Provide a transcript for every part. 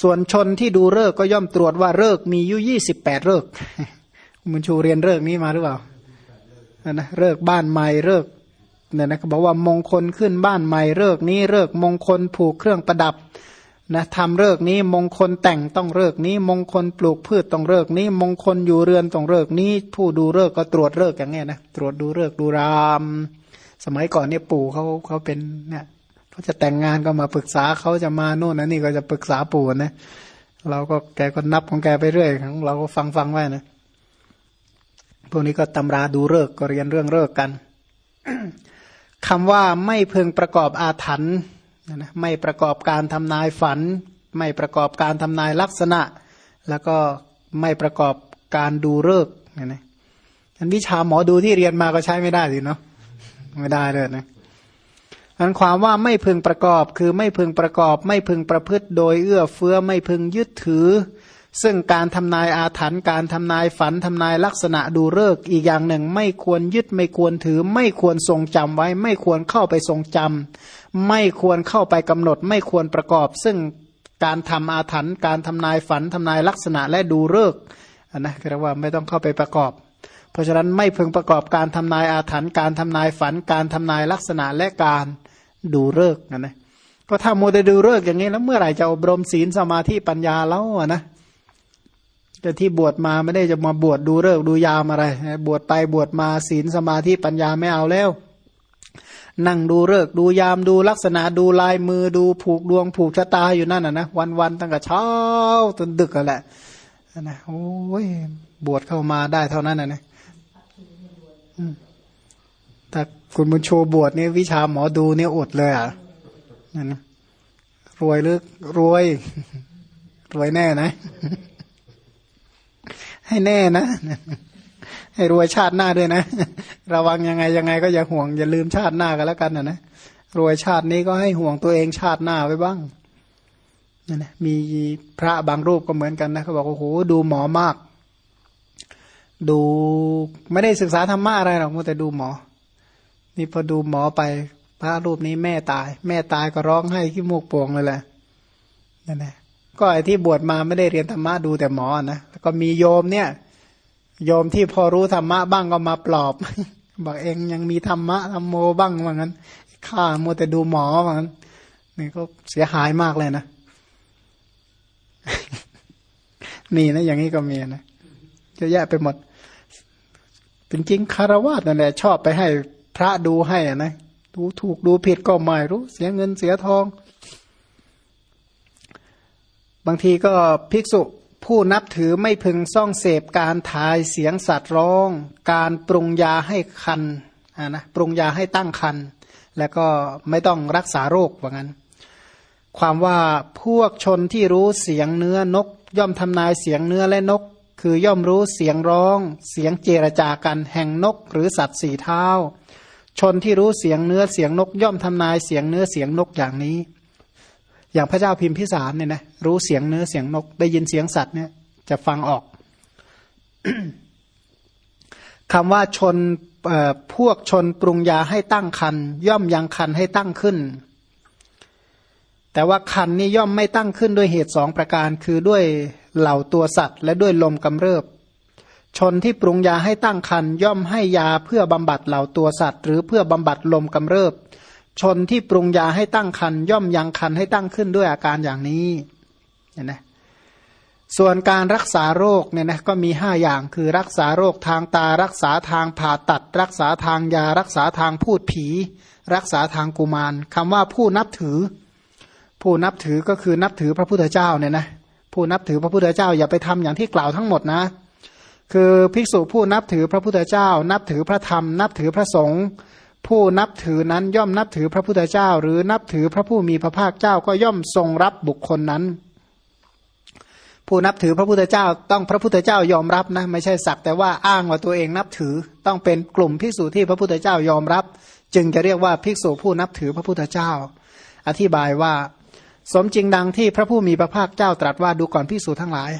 ส่วนชนที่ดูเลิกก็ย่อมตรวจว่าเลิกมีอยู่ยี่สิบแปดเลิกมันชูเรียนเลิกนี้มาหรือเปล่านะเลิกบ้านใหม่เลิกเนี่ยนะเขาบอกว่ามงคลขึ้นบ้านใหม่เลิกนี้เลิกมงคลผูกเครื่องประดับนะทำเลิกนี้มงคลแต่งต้องเลิกนี้ มงคลปลูกพืชต้องเลิกนี้ มงคลอยู่เรือนต้องเลิกนี้ ผู้ดูเลิกก็ตรวจเลิกอย่างเงี้ยนะตรวจดูเลิกดูราม สมัยก่อนเนี่ยปู่เขาเขาเป็นเนี่ย เขาจะแต่งงานก็มาปรึกษาเขาจะมาโน่นนะนี่ก็จะปรึกษาปู่นะเราก็แกก็นับของแกไปเรื่อยของเราก็ฟังฟังไว้นะพวกนี้ก็ตำราดูเลิกก็เรียนเรื่องเลิกกันคำว่าไม่พึงประกอบอาถรรพ์นะไม่ประกอบการทำนายฝัน ไม่ประกอบการทำนายลักษณะ แล้วก็ไม่ประกอบการดูเลิกนะนะอันวิชาหมอดูที่เรียนมาก็ใช้ไม่ได้สิเนาะไม่ได้เลยนะ อันความว่าไม่พึงประกอบคือไม่พึงประกอบ ไม่พึงประพฤติโดยเอื้อเฟื้อไม่พึงยึดถือ ซึ่งการทำนายอาถรรพ์การทำนายฝันทำนายลักษณะดูเลิกอีกอย่างหนึ่ง ไม่ควรยึดไม่ควรถือ ไม่ควรทรงจำไว้ ไม่ควรเข้าไปทรงจำไม่ควรเข้าไปกำหนด ไม่ควรประกอบ ซึ่งการทำอาถรรพ์การทำนายฝันทำนายลักษณะและดูเลิกนะเรียกว่าไม่ต้องเข้าไปประกอบเพราะฉะนั้นไม่พึงประกอบการทำนายอาถรรพ์การทำนายฝันการทำนายลักษณะและการ ดูเลิกนะนะก็ถ้าโมเดดูเลิกอย่างนี้แล้วเมื่อไหร่จะอบรมศีลสมาธิปัญญาแล้วนะแต่ที่บวชมาไม่ได้จะมาบวชดูเลิกดูยามอะไร บวชไปบวชมาศีลสมาธิปัญญาไม่เอาแล้ว นั่งดูเลิกดูยามดูลักษณะดูลายมือดูผูกดวงผูกชะตาอยู่นั่นนะนะวันวันตั้งแต่เช้าจนดึกกันแหละนะโอ้ยบวชเข้ามาได้เท่านั้นนะนะถ้า คุณบุญชูบวชเนี่ยวิชาหมอดูเนี่ยอดเลยอะนั่นรวยหรือรวย รวยแน่นะ ให้แน่นะให้รวยชาติหน้าด้วยนะ ระวังยังไงยังไงก็อย่าห่วงอย่าลืมชาติหน้ากันแล้วกันนะนะรวยชาตินี้ก็ให้ห่วงตัวเองชาติหน้าไว้บ้างนั่นนะมีพระบางรูปก็เหมือนกันนะเขาบอกโอ้โหดูหมอมาก ดูไม่ได้ศึกษาธรรมะอะไรหรอกมัวแต่ดูหมอ นี่พอดูหมอไป พระรูปนี้แม่ตาย แม่ตายก็ร้องให้ขี้มูกโป่งเลยแหละนั่นแหละก็ไอ้ที่บวชมาไม่ได้เรียนธรรมะดูแต่หมอนะแล้วก็มีโยมเนี่ย โยมที่พอรู้ธรรมะบ้างก็มาปลอบบอกเองยังมีธรรมะธรรมโมบ้างว่างั้นข้ามัวแต่ดูหมอว่างั้นนี่ก็เสียหายมากเลยนะมีนะอย่างนี้ก็มีนะจะแยะไปหมดเป็นจริงคารวะนั่นแหละชอบไปให้ พระดูให้อะนะดูถูกดูผิดก็ไม่รู้ เสียเงินเสียทอง บางทีก็ภิกษุผู้นับถือไม่พึงซ่องเสพการทายเสียงสัตว์ร้อง การปรุงยาให้คันอ่านะปรุงยาให้ตั้งคัน แล้วก็ไม่ต้องรักษาโรคว่างั้น ความว่าพวกชนที่รู้เสียงเนื้อนก ย่อมทำนายเสียงเนื้อและนก คือย่อมรู้เสียงร้อง เสียงเจรจากันแห่งนกหรือสัตว์สี่เท้า ชนที่รู้เสียงเนื้อเสียงนกย่อมทำนายเสียงเนื้อเสียงนกอย่างนี้ อย่างพระเจ้าพิมพิสารเนี่ยนะรู้เสียงเนื้อเสียงนก ได้ยินเสียงสัตว์เนี่ย จะฟังออกคำว่าชนพวกชนปรุงยาให้ตั้งคัน ย่อมยังคันให้ตั้งขึ้น แต่ว่าคันนี้ย่อมไม่ตั้งขึ้นด้วยเหตุสองประการ คือด้วยเหล่าตัวสัตว์ และด้วยลมกำเริบ ชนที่ปรุงยาให้ตั้งคันย่อมให้ยาเพื่อบำบัดเหล่าตัวสัตว์ หรือเพื่อบำบัดลมกำเริบ ชนที่ปรุงยาให้ตั้งคันย่อมยังคันให้ตั้งขึ้นด้วยอาการอย่างนี้เห็นไหมส่วนการรักษาโรคเนี่ยนะก็มีห้าอย่างคือรักษาโรคทางตารักษาทางผ่าตัด รักษาทางยารักษาทางพูดผี รักษาทางกุมารคำว่าผู้นับถือ ผู้นับถือก็คือนับถือพระพุทธเจ้าเนี่ยนะผู้นับถือพระพุทธเจ้าอย่าไปทำอย่างที่กล่าวทั้งหมดนะ คือภิกษุผู้นับถือพระพุทธเจ้า นับถือพระธรรม นับถือพระสงฆ์ผู้นับถือนั้นย่อมนับถือพระพุทธเจ้า หรือนับถือพระผู้มีพระภาคเจ้าก็ย่อมทรงรับบุคคลนั้น ผู้นับถือพระพุทธเจ้าต้องพระพุทธเจ้ายอมรับนะไม่ใช่สักแต่ว่าอ้างว่าตัวเองนับถือต้องเป็นกลุ่มภิกษุที่พระพุทธเจ้ายอมรับ จึงจะเรียกว่าภิกษุผู้นับถือพระพุทธเจ้า อธิบายว่า สมจริงดังที่พระผู้มีพระภาคเจ้าตรัสว่าดูก่อนภิกษุทั้งหลาย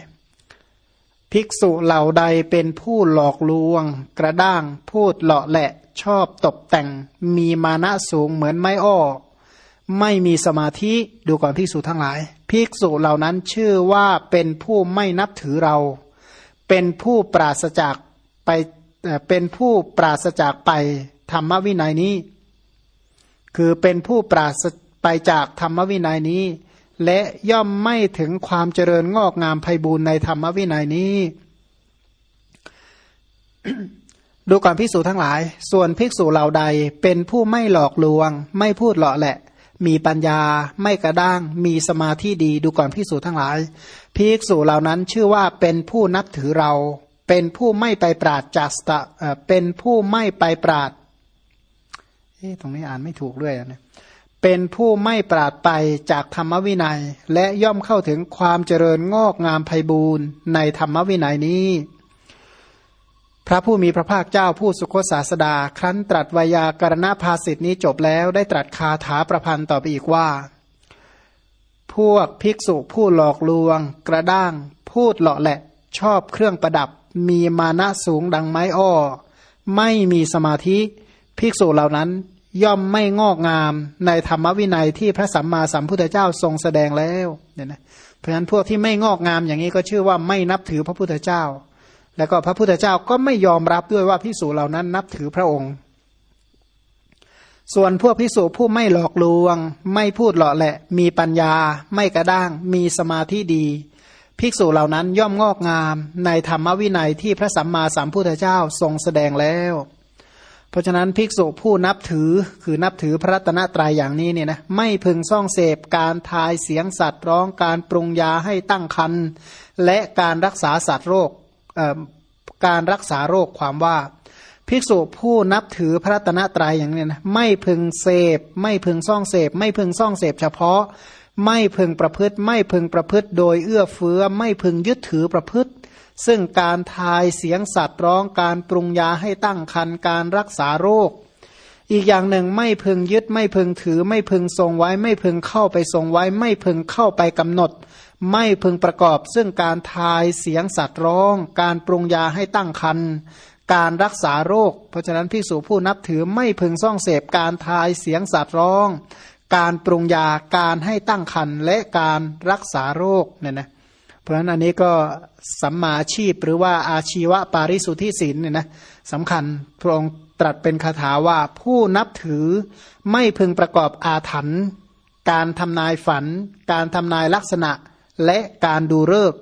ภิกษุเหล่าใดเป็นผู้หลอกลวง กระด้างพูดเลาะแหละชอบตกแต่ง มีมานะสูงเหมือนไม้อ้อไม่มีสมาธิดูก่อนภิกษุทั้งหลาย ภิกษุเหล่านั้นชื่อว่าเป็นผู้ไม่นับถือเรา เป็นผู้ปราศจากไปเป็นผู้ปราศจากไปธรรมวินัยนี้ คือเป็นผู้ปราศไปจากธรรมวินัยนี้ และย่อมไม่ถึงความเจริญงอกงามไพบูรณ์ในธรรมวินัยนี้ ดูก่อนภิกษุทั้งหลาย ส่วนภิกษุเหล่าใดเป็นผู้ไม่หลอกลวง ไม่พูดหล่อแหละ มีปัญญา ไม่กระด้าง มีสมาธิดี ดูก่อนพิสูจทั้งหลาย ภิกษุเหล่านั้นชื่อว่าเป็นผู้นับถือเรา เป็นผู้ไม่ไปปราดจากสตะเป็นผู้ไม่ไปปราดตรงนี้อ่านไม่ถูกด้วยนะ เป็นผู้ไม่ปราดไปจากธรรมวินัย และย่อมเข้าถึงความเจริญงอกงามไพบูรณ์ในธรรมวินัยนี้ พระผู้มีพระภาคเจ้าผู้สุคตศาสดา ครั้นตรัสวายากรณภาสิทธินี้จบแล้วได้ตรัสคาถาประพันธ์ต่อไปอีกว่า พวกภิกษุผู้หลอกลวง กระด้าง พูดเหลาะแหละ ชอบเครื่องประดับ มีมานะสูงดังไม้อ้อ ไม่มีสมาธิ ภิกษุเหล่านั้น ย่อมไม่งอกงามในธรรมวินัยที่พระสัมมาสัมพุทธเจ้าทรงแสดงแล้วเนี่ยนะเพราะฉะนั้นพวกที่ไม่งอกงามอย่างนี้ก็ชื่อว่าไม่นับถือพระพุทธเจ้า แล้วก็พระพุทธเจ้าก็ไม่ยอมรับด้วยว่าพิสูจเหล่านั้นนับถือพระองค์ ส่วนพวกพิสูจผู้ไม่หลอกลวง ไม่พูดหล่อแหละ มีปัญญา ไม่กระด้าง มีสมาธิดี ภิกษุเหล่านั้นย่อมงอกงาม ในธรรมวินัยที่พระสัมมาสัมพุทธเจ้าทรงแสดงแล้ว เพราะฉะนั้นภิกษุผู้นับถือคือนับถือพระตนะตรัยอย่างนี้เนี่ยนะไม่พึงซ่องเสพการทายเสียงสัตว์ร้องการปรุงยาให้ตั้งคันและการรักษาสัตว์โรคการรักษาโรคความว่า ภิกษุผู้นับถือพระตนะตรัยอย่างนี้นะไม่พึงเสพ ไม่พึงซ่องเสพ ไม่พึงซ่องเสพเฉพาะ ไม่พึงประพฤติ ไม่พึงประพฤติโดยเอื้อเฟื้อ ไม่พึงยึดถือประพฤติ ซึ่งการทายเสียงสัตว์ร้องการปรุงยาให้ตั้งคันการรักษาโรค อีกอย่างหนึ่งไม่พึงยึดไม่พึงถือ ไม่พึงทรงไว้ ไม่พึงเข้าไปทรงไว้ ไม่พึงเข้าไปกำหนด ไม่พึงประกอบ ซึ่งการทายเสียงสัตว์ร้อง การปรุงยาให้ตั้งคันการรักษาโรค เพราะฉะนั้นภิกษุผู้นับถือไม่พึงซ่องเสพการทายเสียงสัตว์ร้อง การปรุงยาการให้ตั้งคันและการรักษาโรคเนี่ยนะ เพราะฉะนั้นอันนี้ก็สัมมาชีพหรือว่าอาชีวะปาริสุทธิศีลเนี่ยนะสำคัญพระองค์ตรัสเป็นคาถาว่าผู้นับถือไม่พึงประกอบอาถรรพ์การทำนายฝัน การทำนายลักษณะและการดูเลิก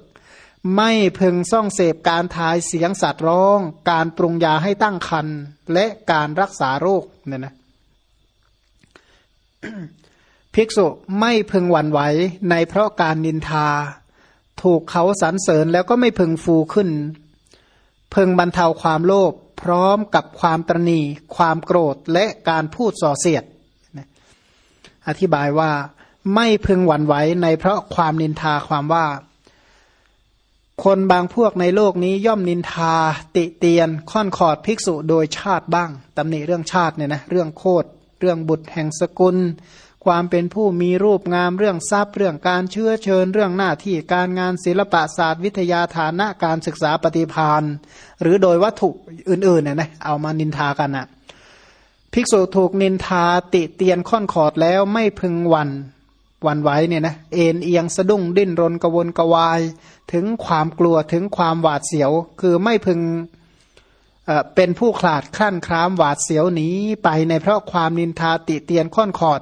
ไม่พึงซ่องเสพการทายเสียงสัตว์ร้อง การปรุงยาให้ตั้งคันและการรักษาโรคเนี่ยนะภิกษุไม่พึงหวั่นไหวในเพราะการนินทา ถูกเขาสรรเสริญแล้วก็ไม่พึงฟูขึ้น พึงบรรเทาความโลภพร้อมกับความตรณีความโกรธและการพูดส่อเสียด อธิบายว่าไม่พึงหวั่นไหวในเพราะความนินทาความว่า คนบางพวกในโลกนี้ย่อมนินทา ติเตียนค่อนขอดภิกษุโดยชาติบ้างตำหนิเรื่องชาติเนี่ยนะเรื่องโคดเรื่องบุตรแห่งสกุล ความเป็นผู้มีรูปงามเรื่องทรัพย์เรื่องการเชื้อเชิญเรื่องหน้าที่การงานศิลปศาสตร์ วิทยาฐานะการศึกษาปฏิพานหรือโดยวัตถุอื่นๆเนี่ยนะเอามานินทากันอะภิกษุถูกนินทาติเตียนค่อนขอดแล้วไม่พึงวันวันไหวเนี่ยนะเอ็นเอียงสะดุ้งดิ้นรนกระวนกระวาย ถึงความกลัวถึงความหวาดเสียว คือไม่พึงเป็นผู้ขลาดคลั่นครามหวาดเสียวหนีไปในเพราะความนินทาติเตียนค่อนขอด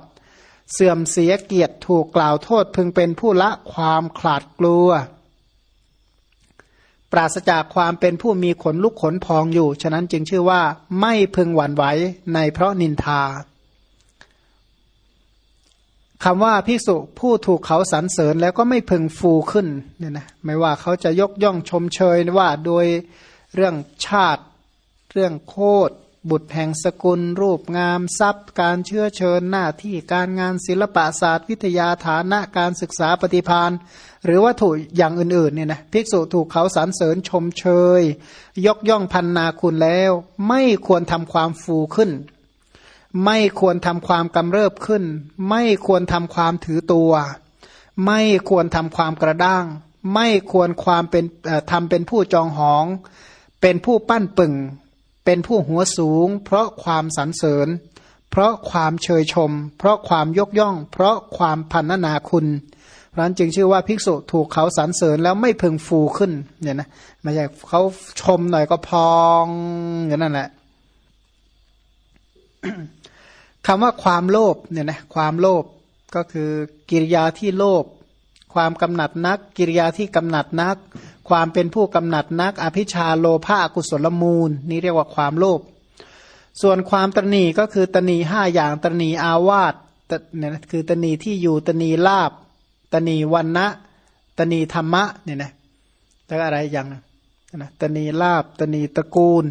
เสื่อมเสียเกียรติถูกกล่าวโทษพึงเป็นผู้ละความขลาดกลัว ปราศจากความเป็นผู้มีขนลุกขนพองอยู่ ฉะนั้นจึงชื่อว่าไม่พึงหวั่นไหวในเพราะนินทาคำว่าภิกษุผู้ถูกเขาสรรเสริญแล้วก็ไม่พึงฟูขึ้นเนี่ยนะไม่ว่าเขาจะยกย่องชมเชยว่าโดยเรื่องชาติ เรื่องโคด บุตรแห่งสกุล รูปงาม ทรัพย์ การเชื้อเชิญหน้าที่การงานศิลปศาสตร์ วิทยาฐานะการศึกษาปฏิพานหรือว่าถูกอย่างอื่นๆเนี่ยนะภิกษุถูกเขาสรรเสริญชมเชย ยกย่องพันนาคุณแล้ว ไม่ควรทำความฟูขึ้น ไม่ควรทำความกำเริบขึ้น ไม่ควรทำความถือตัว ไม่ควรทำความกระด้าง ไม่ควรความเป็นทำเป็นผู้จองหอง เป็นผู้ปั้นปึ่ง เป็นผู้หัวสูง เพราะความสรรเสริญ เพราะความเชยชม เพราะความยกย่อง เพราะความพันนาคุณเพราะนั้นจึงชื่อว่าภิกษุถูกเขาสรรเสริญแล้วไม่พึงฟูขึ้นเนี่ยนะไม่ใช่เขาชมหน่อยก็พองอย่างนั้นแหละคำว่าความโลภเนี่ยนะความโลภก็คือกิริยาที่โลภความกำหนัดนัก กิริยาที่กำหนัดนัก ความเป็นผู้กำหนัดนัก อภิชาโลภะกุศลมูล นี่เรียกว่าความโลภส่วนความตนีก็คือตนีห้าอย่างตนีอาวาสเนี่ยนะคือตนีที่อยู่ตนีลาบตนีวันนะตนีธรรมะเนี่ยนะแล้วอะไรอย่างนะตนีลาบตนีตระกูล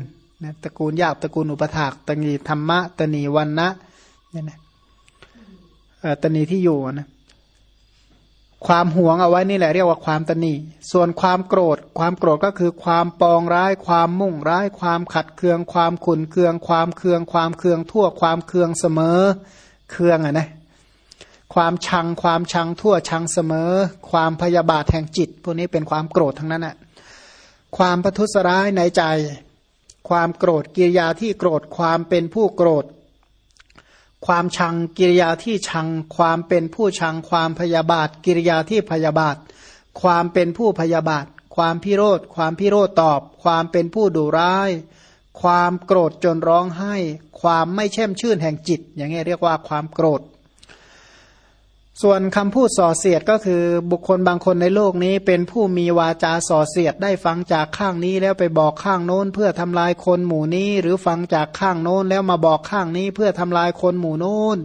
นะตระกูลยากตระกูลอุปถากตนีธรรมะตนีวันนะเนี่ยนะตนีที่อยู่นะ ความหวงเอาไว้นี่แหละเรียกว่าความตนีส่วนความโกรธ ความโกรธก็คือความปองร้าย ความมุ่งร้าย ความขัดเคือง ความขุนเคือง ความเคือง ความเคืองทั่ว ความเคืองเสมอ เคืองอะนะ ความชัง ความชังทั่วชังเสมอ ความพยาบาทแห่งจิต พวกนี้เป็นความโกรธทั้งนั้นแหะความประทุษร้ายในใจ ความโกรธกิริยาที่โกรธ ความเป็นผู้โกรธ ความชังกิริยาที่ชัง ความเป็นผู้ชัง ความพยาบาท กิริยาที่พยาบาท ความเป็นผู้พยาบาท ความพิโรธ ความพิโรธตอบ ความเป็นผู้ดุร้าย ความโกรธจนร้องไห้ ความไม่แช่มชื่นแห่งจิต อย่างนี้เรียกว่าความโกรธ ส่วนคำพูดส่อเสียดก็คือบุคคลบางคนในโลกนี้ เป็นผู้มีวาจาส่อเสียดได้ฟังจากข้างนี้แล้วไปบอกข้างโน้น เพื่อทำลายคนหมู่นี้ หรือฟังจากข้างโน้นแล้วมาบอกข้างนี้ เพื่อทำลายคนหมู่โน้น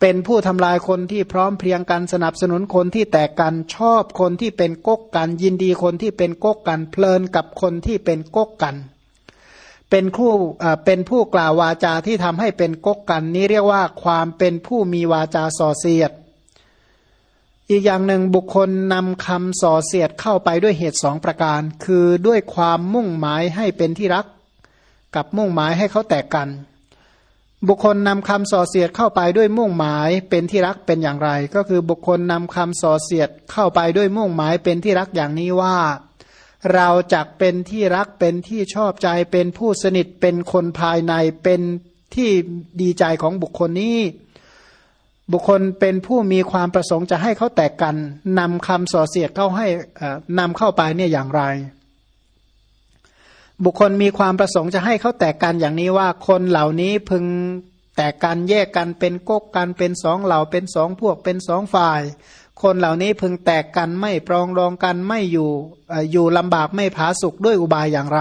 เป็นผู้ทำลายคนที่พร้อมเพรียงกันสนับสนุนคนที่แตกกันชอบคนที่เป็นก๊กกัน ยินดีคนที่เป็นก๊กกันเพลินกับคนที่เป็นก๊กกัน เป็นคู่เป็นผู้กล่าววาจาที่ทำให้เป็นก๊กกัน นี้เรียกว่าความเป็นผู้มีวาจาส่อเสียด อีกอย่างหนึ่งบุคคลนำคำส่อเสียดเข้าไปด้วยเหตุสองประการ คือด้วยความมุ่งหมายให้เป็นที่รัก กับมุ่งหมายให้เขาแตกกัน บุคคลนำคำส่อเสียดเข้าไปด้วยมุ่งหมายเป็นที่รักเป็นอย่างไร ก็คือบุคคลนำคำส่อเสียดเข้าไปด้วยมุ่งหมายเป็นที่รักอย่างนี้ว่า เราจักเป็นที่รักเป็นที่ชอบใจเป็นผู้สนิทเป็นคนภายในเป็นที่ดีใจของบุคคลนี้ บุคคลเป็นผู้มีความประสงค์จะให้เขาแตกกันนำคำส่อเสียดเข้าให้นำเข้าไปเนี่ยอย่างไร บุคคลมีความประสงค์จะให้เขาแตกกันอย่างนี้ว่าคนเหล่านี้พึงแตกกันแยกกันเป็นก๊กกันเป็นสองเหล่าเป็นสองพวกเป็นสองฝ่าย คนเหล่านี้พึงแตกกันไม่ปรองรองกันไม่อยู่อยู่ลำบากไม่ผาสุกด้วยอุบายอย่างไร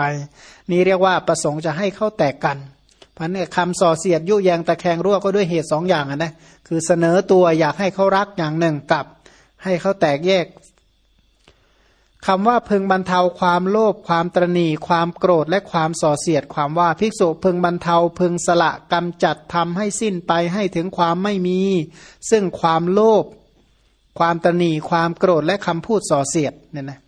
นี่เรียกว่าประสงค์จะให้เขาแตกกัน พันเนี่ยคำส่อเสียดยุแยงตะแคงรั่วก็ด้วยเหตุสองอย่างนะคือเสนอตัวอยากให้เขารักอย่างหนึ่งกับ ให้เขาแตกแยกคำว่าพึงบรรเทาความโลภความตรณีความโกรธและความส่อเสียดความว่าภิกษุพึงบรรเทาพึงสละกำจัดทำให้สิ้นไปให้ถึงความไม่มี ซึ่งความโลภความตรณีความโกรธและคำพูดส่อเสียดเนี่ยนะ